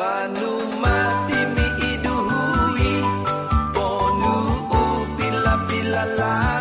Wanumatimi iduhui ponu upila pila la.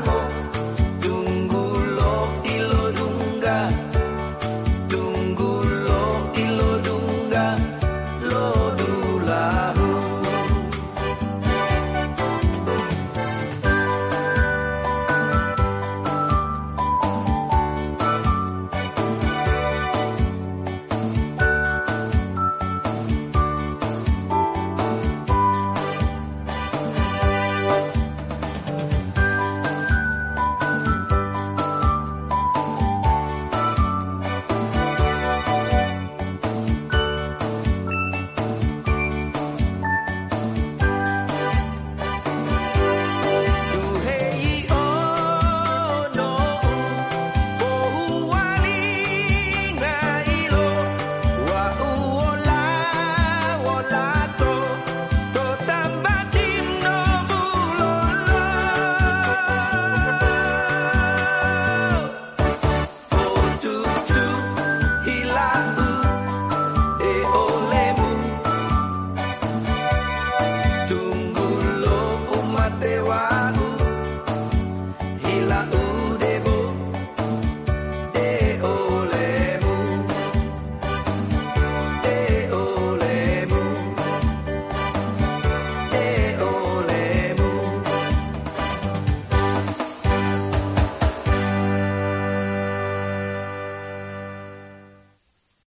la